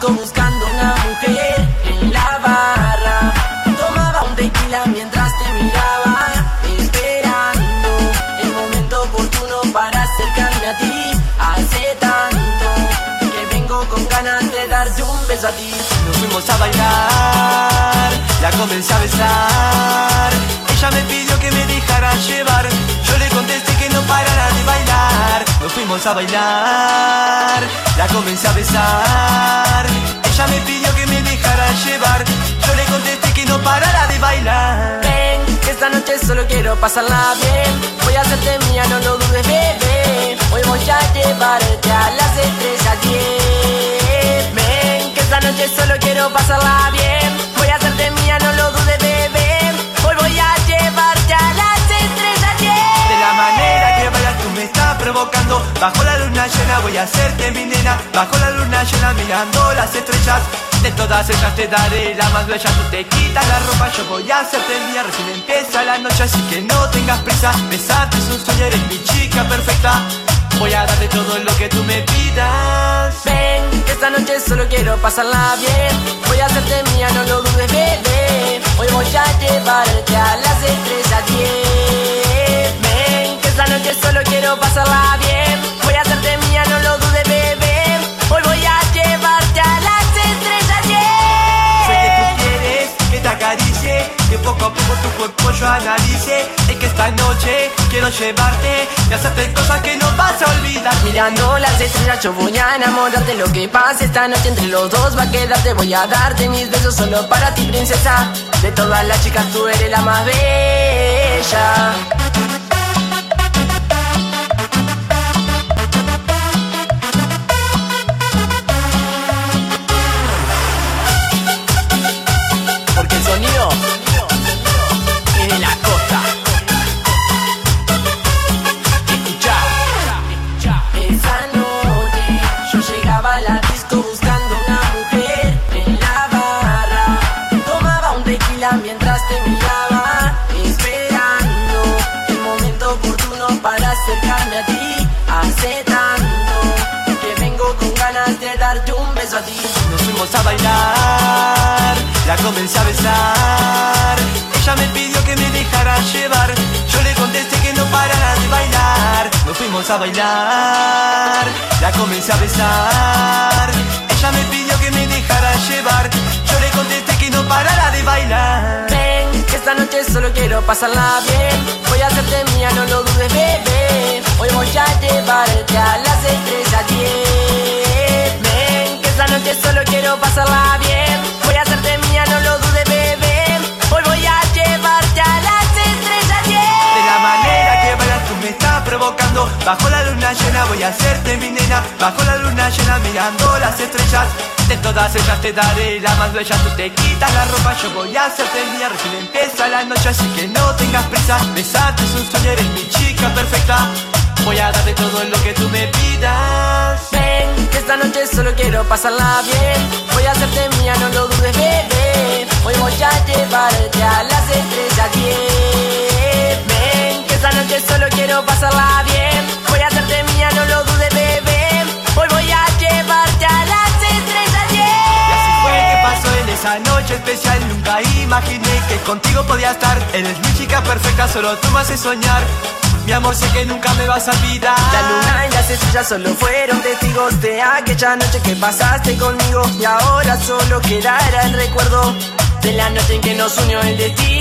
Buscando una mujer en la barra. Tomaba un tequila mientras te miraba, esperando el momento oportuno para acercarme a ti. Hace tanto que vengo con ganas de darte un beso a ti. Nos fuimos a bailar, la comencé a besar. Ella me pidió que me dejara llevar. Fuimos a bailar, la comencé a besar. Ella me pidió que me dejara llevar. Yo le contesté que no parara de bailar. Ven, que esta noche solo quiero pasarla bien. Voy a hacerte mía, no lo dudes, bebé. Hoy voy a llevarte a las estrellas 10. Ven, que esta noche solo quiero pasarla bien. Bajo la luna llena voy a hacerte mi nena Bajo la luna llena mirando las estrellas De todas ellas te daré la más bella Tú te quitas la ropa, yo voy a hacerte mía Recién empieza la noche así que no tengas prisa Besarte es un sueño, eres mi chica perfecta Voy a darte todo lo que tú me pidas Ven, que esta noche solo quiero pasarla bien. Voy a hacerte mía, no lo dudes, bebé. Hoy voy a llevarte a las estrellas 10. Ven, que esta noche solo quiero pasarla bien. Que poco a poco tu cuerpo yo analice Es que esta noche quiero llevarte Y hacerte cosas que no vas a olvidar. Mirando las estrellas yo voy a enamorarte Lo que pase esta noche. Entre los dos va a quedarte Voy a darte mis besos solo para ti princesa. De todas las chicas tú eres la más bella Mientras te miraba, esperando el momento oportuno para acercarme a ti. Hace tanto que vengo con ganas de darte un beso a ti. Nos fuimos a bailar La comencé a besar Ella me pidió que me dejara llevar Yo le contesté que no parara de bailar Nos fuimos a bailar La comencé a besar Ella me pidió que me dejara solo quiero pasarla bien. Voy a hacerte mía, no lo dudes, bebé. Hoy voy a llevarte a las estrellas 10. Ven, que esta noche solo quiero pasarla bien. Voy a hacerte mía, no lo dudes, bebé. Hoy voy a llevarte a las estrellas 10. De la manera que bailas tú me estás provocando Bajo la luna llena voy a hacerte mi nena Bajo la luna llena mirando las estrellas. De todas ellas te daré la más bella Tú te quitas la ropa, yo voy a hacerte mía. Recién empieza la noche así que no tengas prisa. Besarte es un sueño, eres mi chica perfecta. Voy a darte todo lo que tú me pidas. Ven, que esta noche solo quiero pasarla bien. Voy esa noche especial Nunca imaginé que contigo podía estar. Eres mi chica perfecta, solo tú me haces soñar. Mi amor, sé que nunca me vas a olvidar. La luna y las estrellas solo fueron testigos de aquella noche que pasaste conmigo. Y ahora solo quedará el recuerdo de la noche en que nos unió el destino.